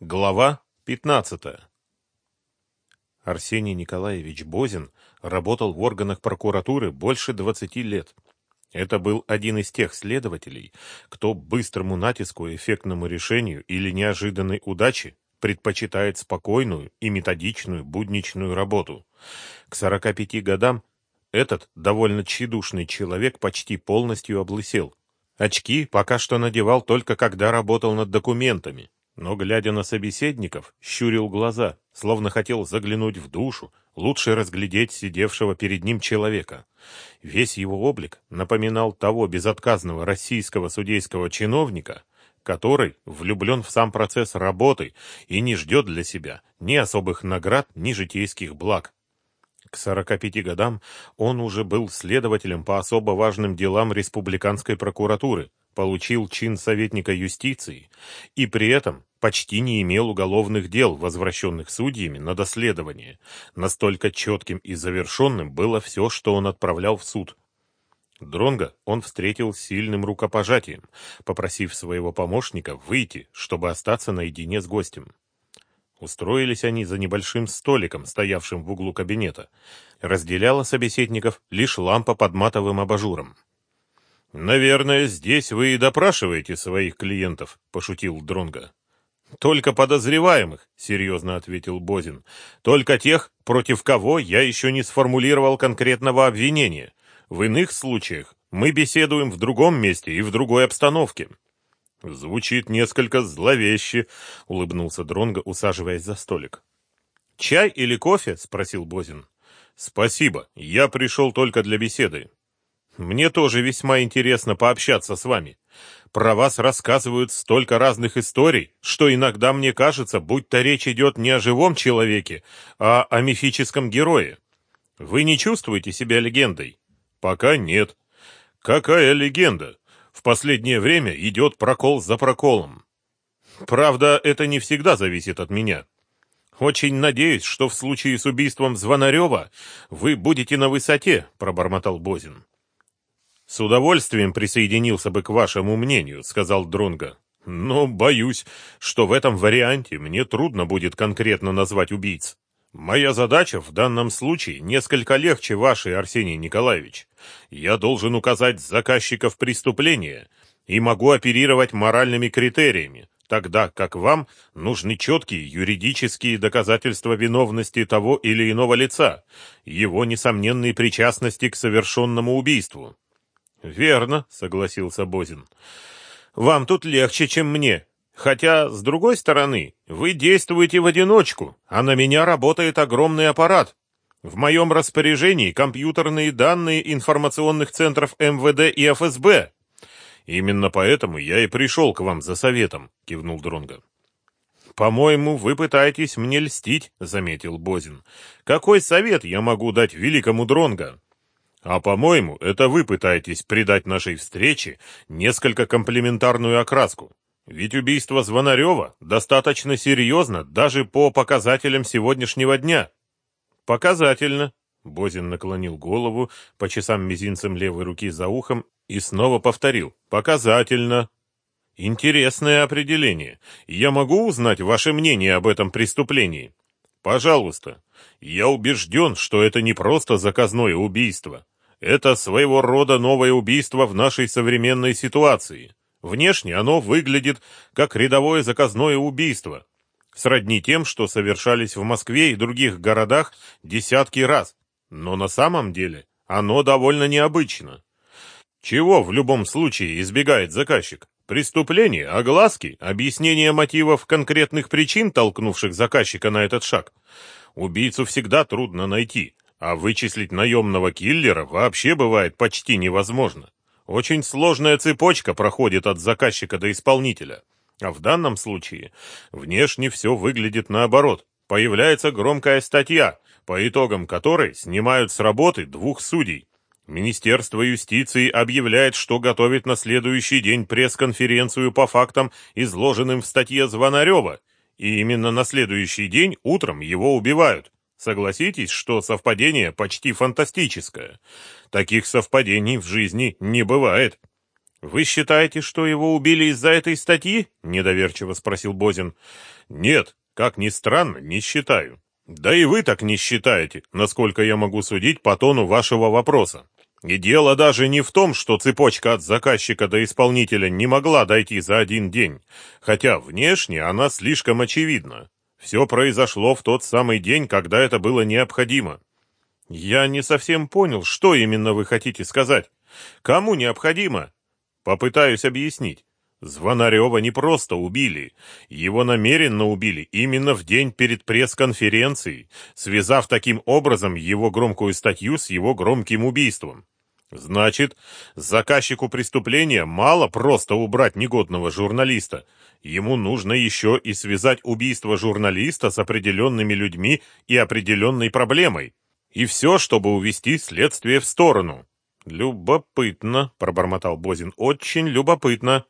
Глава 15. Арсений Николаевич Бозин работал в органах прокуратуры больше 20 лет. Это был один из тех следователей, кто быстрому натиску, эффектному решению или неожиданной удаче предпочитает спокойную и методичную будничную работу. К 45 годам этот довольно тщедушный человек почти полностью облысел. Очки пока что надевал только когда работал над документами но, глядя на собеседников, щурил глаза, словно хотел заглянуть в душу, лучше разглядеть сидевшего перед ним человека. Весь его облик напоминал того безотказного российского судейского чиновника, который влюблен в сам процесс работы и не ждет для себя ни особых наград, ни житейских благ. К 45 годам он уже был следователем по особо важным делам республиканской прокуратуры, получил чин советника юстиции и при этом почти не имел уголовных дел, возвращенных судьями на доследование. Настолько четким и завершенным было все, что он отправлял в суд. Дронга он встретил сильным рукопожатием, попросив своего помощника выйти, чтобы остаться наедине с гостем. Устроились они за небольшим столиком, стоявшим в углу кабинета. Разделяла собеседников лишь лампа под матовым абажуром. «Наверное, здесь вы и допрашиваете своих клиентов», — пошутил Дронга. «Только подозреваемых», — серьезно ответил Бозин. «Только тех, против кого я еще не сформулировал конкретного обвинения. В иных случаях мы беседуем в другом месте и в другой обстановке». «Звучит несколько зловеще», — улыбнулся Дронго, усаживаясь за столик. «Чай или кофе?» — спросил Бозин. «Спасибо, я пришел только для беседы. Мне тоже весьма интересно пообщаться с вами. Про вас рассказывают столько разных историй, что иногда мне кажется, будто речь идет не о живом человеке, а о мифическом герое. Вы не чувствуете себя легендой? Пока нет. Какая легенда? В последнее время идет прокол за проколом. Правда, это не всегда зависит от меня. Очень надеюсь, что в случае с убийством Звонарева вы будете на высоте, пробормотал Бозин. С удовольствием присоединился бы к вашему мнению, сказал Дронга. Но боюсь, что в этом варианте мне трудно будет конкретно назвать убийц. Моя задача в данном случае несколько легче вашей, Арсений Николаевич. Я должен указать заказчиков преступления и могу оперировать моральными критериями, тогда как вам нужны четкие юридические доказательства виновности того или иного лица, его несомненной причастности к совершенному убийству. «Верно», — согласился Бозин. «Вам тут легче, чем мне. Хотя, с другой стороны, вы действуете в одиночку, а на меня работает огромный аппарат. В моем распоряжении компьютерные данные информационных центров МВД и ФСБ. Именно поэтому я и пришел к вам за советом», — кивнул Дронго. «По-моему, вы пытаетесь мне льстить», — заметил Бозин. «Какой совет я могу дать великому Дронго?» А по-моему, это вы пытаетесь придать нашей встрече несколько комплементарную окраску. Ведь убийство Звонарева достаточно серьезно даже по показателям сегодняшнего дня. Показательно. Бозин наклонил голову, по часам мизинцем левой руки за ухом и снова повторил. Показательно. Интересное определение. Я могу узнать ваше мнение об этом преступлении? Пожалуйста. Я убежден, что это не просто заказное убийство. Это своего рода новое убийство в нашей современной ситуации. Внешне оно выглядит как рядовое заказное убийство, сродни тем, что совершались в Москве и других городах десятки раз. Но на самом деле оно довольно необычно. Чего в любом случае избегает заказчик? Преступление, огласки, объяснение мотивов конкретных причин, толкнувших заказчика на этот шаг. Убийцу всегда трудно найти, а вычислить наемного киллера вообще бывает почти невозможно. Очень сложная цепочка проходит от заказчика до исполнителя. А в данном случае внешне все выглядит наоборот. Появляется громкая статья, по итогам которой снимают с работы двух судей. Министерство юстиции объявляет, что готовит на следующий день пресс-конференцию по фактам, изложенным в статье Звонарева, и именно на следующий день утром его убивают. Согласитесь, что совпадение почти фантастическое. Таких совпадений в жизни не бывает. Вы считаете, что его убили из-за этой статьи? недоверчиво спросил Бозин. Нет, как ни странно, не считаю. Да и вы так не считаете, насколько я могу судить по тону вашего вопроса. И дело даже не в том, что цепочка от заказчика до исполнителя не могла дойти за один день, хотя внешне она слишком очевидна. Все произошло в тот самый день, когда это было необходимо. Я не совсем понял, что именно вы хотите сказать. Кому необходимо? Попытаюсь объяснить. Звонарева не просто убили, его намеренно убили именно в день перед пресс-конференцией, связав таким образом его громкую статью с его громким убийством. Значит, заказчику преступления мало просто убрать негодного журналиста. Ему нужно еще и связать убийство журналиста с определенными людьми и определенной проблемой. И все, чтобы увести следствие в сторону. «Любопытно», — пробормотал Бозин, — «очень любопытно».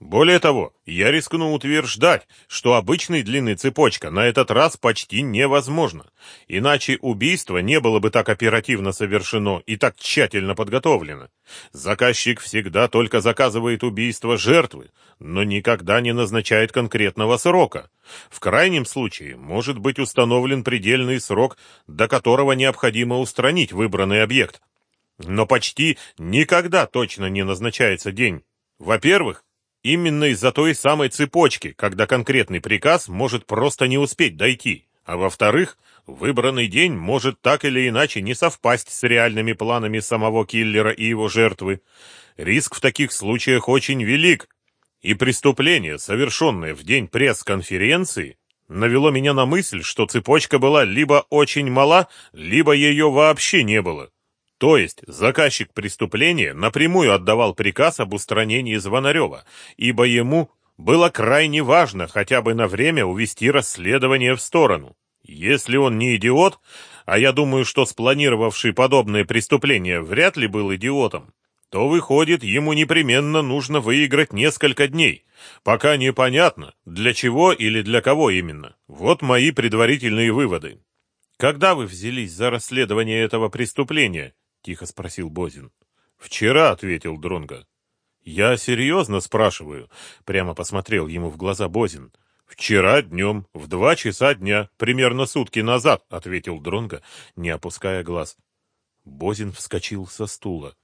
Более того, я рискну утверждать, что обычной длины цепочка на этот раз почти невозможно. Иначе убийство не было бы так оперативно совершено и так тщательно подготовлено. Заказчик всегда только заказывает убийство жертвы, но никогда не назначает конкретного срока. В крайнем случае может быть установлен предельный срок, до которого необходимо устранить выбранный объект. Но почти никогда точно не назначается день. Во-первых, Именно из-за той самой цепочки, когда конкретный приказ может просто не успеть дойти. А во-вторых, выбранный день может так или иначе не совпасть с реальными планами самого киллера и его жертвы. Риск в таких случаях очень велик. И преступление, совершенное в день пресс-конференции, навело меня на мысль, что цепочка была либо очень мала, либо ее вообще не было. То есть заказчик преступления напрямую отдавал приказ об устранении Звонарева, ибо ему было крайне важно хотя бы на время увести расследование в сторону. Если он не идиот, а я думаю, что спланировавший подобное преступление вряд ли был идиотом, то выходит, ему непременно нужно выиграть несколько дней, пока непонятно, для чего или для кого именно. Вот мои предварительные выводы. Когда вы взялись за расследование этого преступления? — тихо спросил Бозин. «Вчера», — ответил Дронга. «Я серьезно спрашиваю», — прямо посмотрел ему в глаза Бозин. «Вчера днем, в два часа дня, примерно сутки назад», — ответил Дронга, не опуская глаз. Бозин вскочил со стула.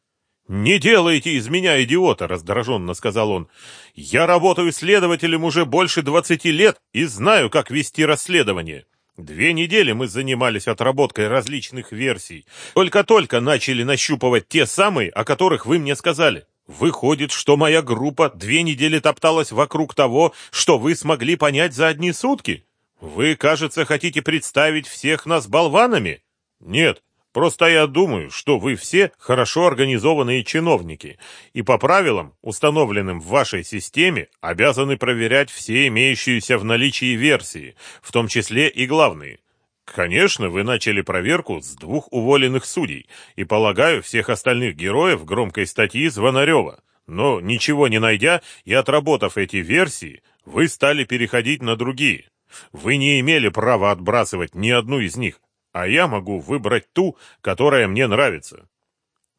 «Не делайте из меня идиота!» — раздраженно сказал он. «Я работаю следователем уже больше двадцати лет и знаю, как вести расследование. Две недели мы занимались отработкой различных версий. Только-только начали нащупывать те самые, о которых вы мне сказали. Выходит, что моя группа две недели топталась вокруг того, что вы смогли понять за одни сутки? Вы, кажется, хотите представить всех нас болванами? Нет, Просто я думаю, что вы все хорошо организованные чиновники, и по правилам, установленным в вашей системе, обязаны проверять все имеющиеся в наличии версии, в том числе и главные. Конечно, вы начали проверку с двух уволенных судей, и, полагаю, всех остальных героев громкой статьи Звонарева. Но, ничего не найдя и отработав эти версии, вы стали переходить на другие. Вы не имели права отбрасывать ни одну из них, а я могу выбрать ту, которая мне нравится.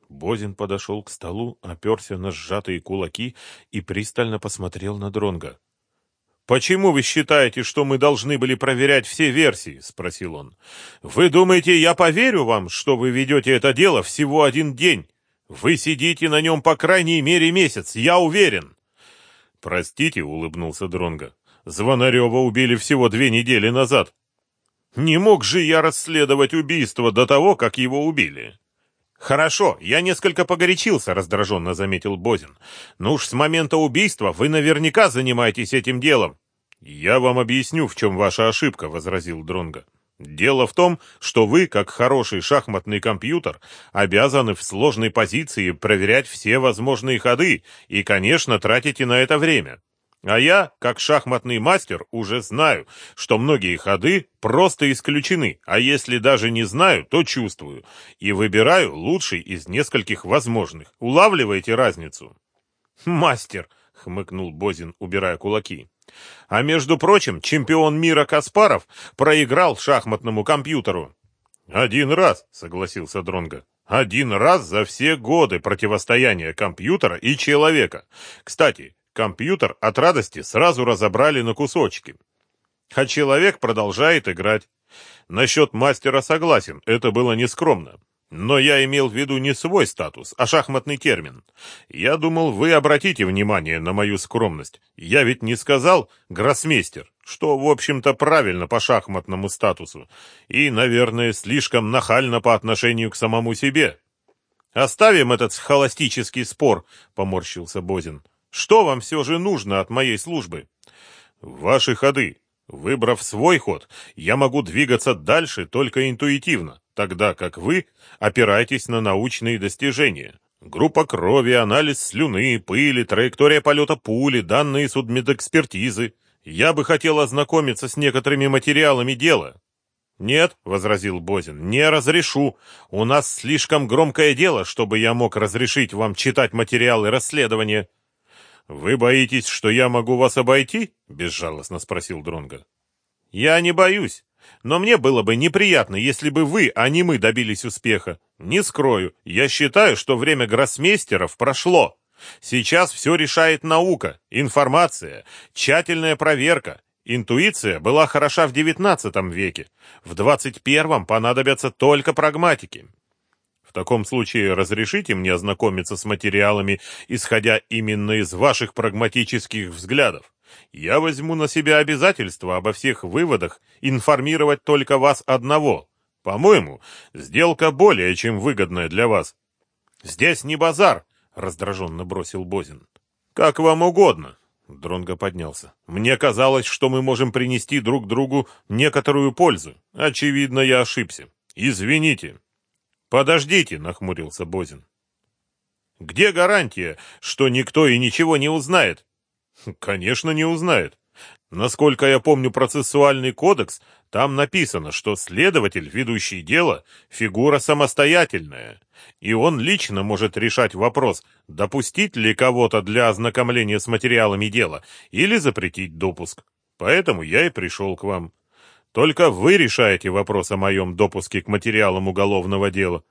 Бозин подошел к столу, оперся на сжатые кулаки и пристально посмотрел на Дронга. «Почему вы считаете, что мы должны были проверять все версии?» — спросил он. «Вы думаете, я поверю вам, что вы ведете это дело всего один день? Вы сидите на нем по крайней мере месяц, я уверен!» «Простите», — улыбнулся Дронга. «Звонарева убили всего две недели назад. Не мог же я расследовать убийство до того, как его убили. Хорошо, я несколько погорячился, раздраженно заметил Бозин. Но уж с момента убийства вы наверняка занимаетесь этим делом. Я вам объясню, в чем ваша ошибка, возразил Дронга. Дело в том, что вы, как хороший шахматный компьютер, обязаны в сложной позиции проверять все возможные ходы и, конечно, тратите на это время. А я, как шахматный мастер, уже знаю, что многие ходы просто исключены, а если даже не знаю, то чувствую. И выбираю лучший из нескольких возможных. Улавливаете разницу? Мастер, хмыкнул Бозин, убирая кулаки. А между прочим, чемпион мира Каспаров проиграл шахматному компьютеру. Один раз, согласился Дронга. Один раз за все годы противостояния компьютера и человека. Кстати, компьютер от радости сразу разобрали на кусочки. А человек продолжает играть. Насчет мастера согласен, это было нескромно. Но я имел в виду не свой статус, а шахматный термин. Я думал, вы обратите внимание на мою скромность. Я ведь не сказал «гроссмейстер», что, в общем-то, правильно по шахматному статусу. И, наверное, слишком нахально по отношению к самому себе. «Оставим этот схоластический спор», — поморщился Бозин. «Что вам все же нужно от моей службы?» «Ваши ходы. Выбрав свой ход, я могу двигаться дальше только интуитивно тогда как вы опираетесь на научные достижения. Группа крови, анализ слюны, пыли, траектория полета пули, данные судмедэкспертизы. Я бы хотел ознакомиться с некоторыми материалами дела. «Нет», — возразил Бозин, — «не разрешу. У нас слишком громкое дело, чтобы я мог разрешить вам читать материалы расследования». «Вы боитесь, что я могу вас обойти?» — безжалостно спросил Дронга. «Я не боюсь. Но мне было бы неприятно, если бы вы, а не мы, добились успеха. Не скрою, я считаю, что время гроссмейстеров прошло. Сейчас все решает наука, информация, тщательная проверка. Интуиция была хороша в XIX веке. В XXI понадобятся только прагматики. В таком случае разрешите мне ознакомиться с материалами, исходя именно из ваших прагматических взглядов. Я возьму на себя обязательство обо всех выводах информировать только вас одного. По-моему, сделка более чем выгодная для вас. Здесь не базар, раздраженно бросил Бозин. Как вам угодно. Дронго поднялся. Мне казалось, что мы можем принести друг другу некоторую пользу. Очевидно, я ошибся. Извините. Подождите, нахмурился Бозин. Где гарантия, что никто и ничего не узнает? Конечно, не узнает. Насколько я помню процессуальный кодекс, там написано, что следователь, ведущий дело, фигура самостоятельная, и он лично может решать вопрос, допустить ли кого-то для ознакомления с материалами дела или запретить допуск. Поэтому я и пришел к вам. Только вы решаете вопрос о моем допуске к материалам уголовного дела.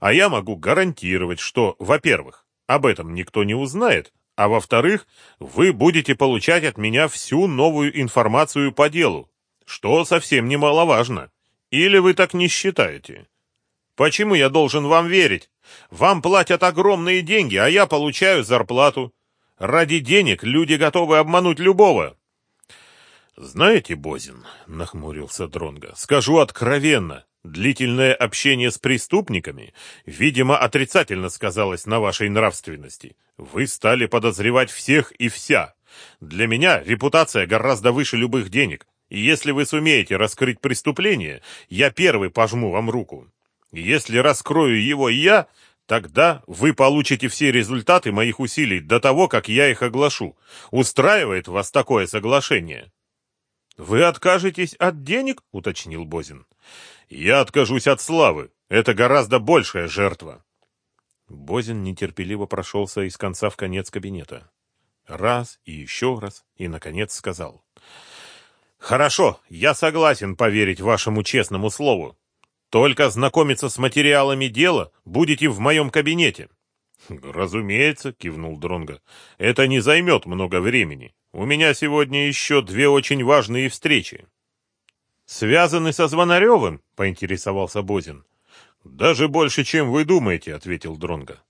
А я могу гарантировать, что, во-первых, об этом никто не узнает, а во-вторых, вы будете получать от меня всю новую информацию по делу, что совсем немаловажно. Или вы так не считаете? Почему я должен вам верить? Вам платят огромные деньги, а я получаю зарплату. Ради денег люди готовы обмануть любого. Знаете, Бозин, нахмурился Дронга, скажу откровенно, Длительное общение с преступниками, видимо, отрицательно сказалось на вашей нравственности. Вы стали подозревать всех и вся. Для меня репутация гораздо выше любых денег. И если вы сумеете раскрыть преступление, я первый пожму вам руку. Если раскрою его я, тогда вы получите все результаты моих усилий до того, как я их оглашу. Устраивает вас такое соглашение? Вы откажетесь от денег, уточнил Бозин. Я откажусь от славы. Это гораздо большая жертва. Бозин нетерпеливо прошелся из конца в конец кабинета. Раз и еще раз, и, наконец, сказал. «Хорошо, я согласен поверить вашему честному слову. Только знакомиться с материалами дела будете в моем кабинете». «Разумеется», — кивнул Дронго. «Это не займет много времени. У меня сегодня еще две очень важные встречи». «Связаны со Звонаревым?» — поинтересовался Бозин. «Даже больше, чем вы думаете», — ответил Дронго.